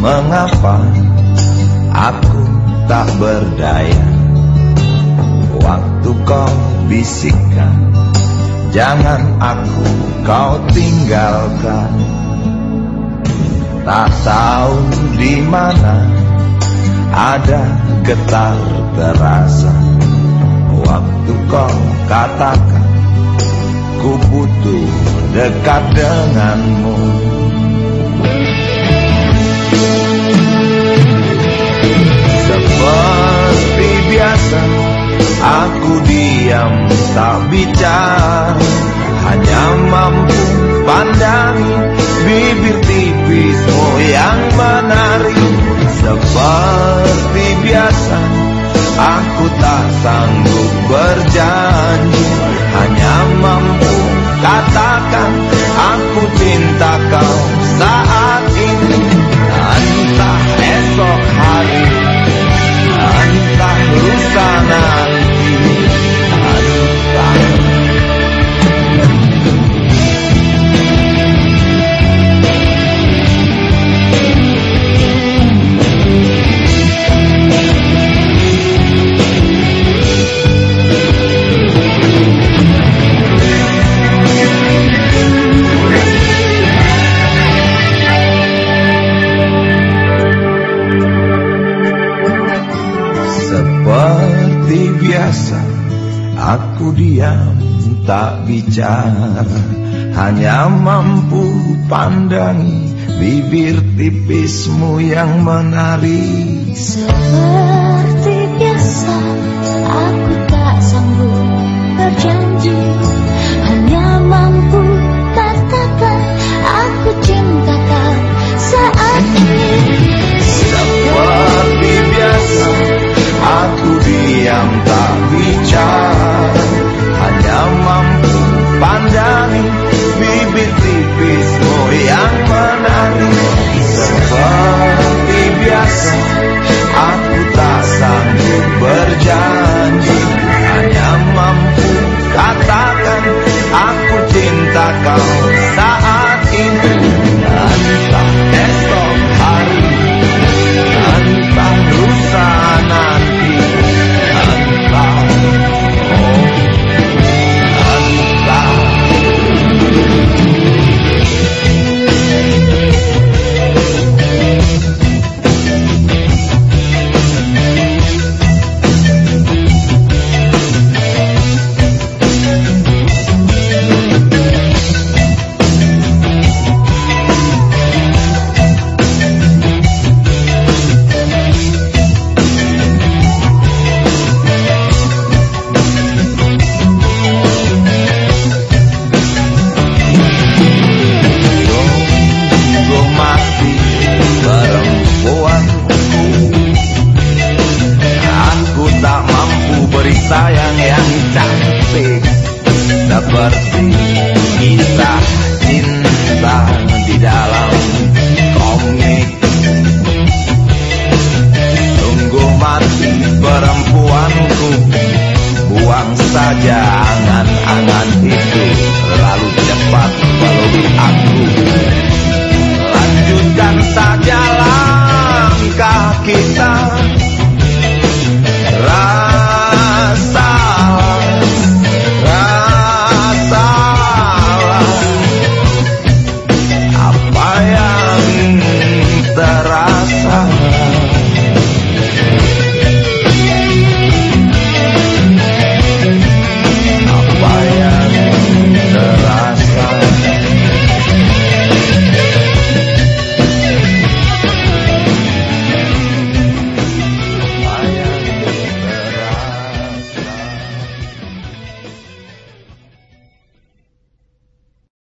mengapa aku tak berdaya. Waktu kau bisikkan Jangan aku kau tinggalkan. Tak tahu di mana ada getar terasa. Waktu kau katakan Ku butuh dekat denganmu tak bicara Hanya mampu pandangi Bibir tipismu yang menari. Seperti biasa Aku tak sanggup berjanji Hanya mampu katakan Seperti biasa. Aku diam tak bicara. Hanya mampu pandangi Bibir tipismu yang menari. Seperti biasa saat ini Kita cinta di dalam komik. Tunggu mati perempuanku Buang saja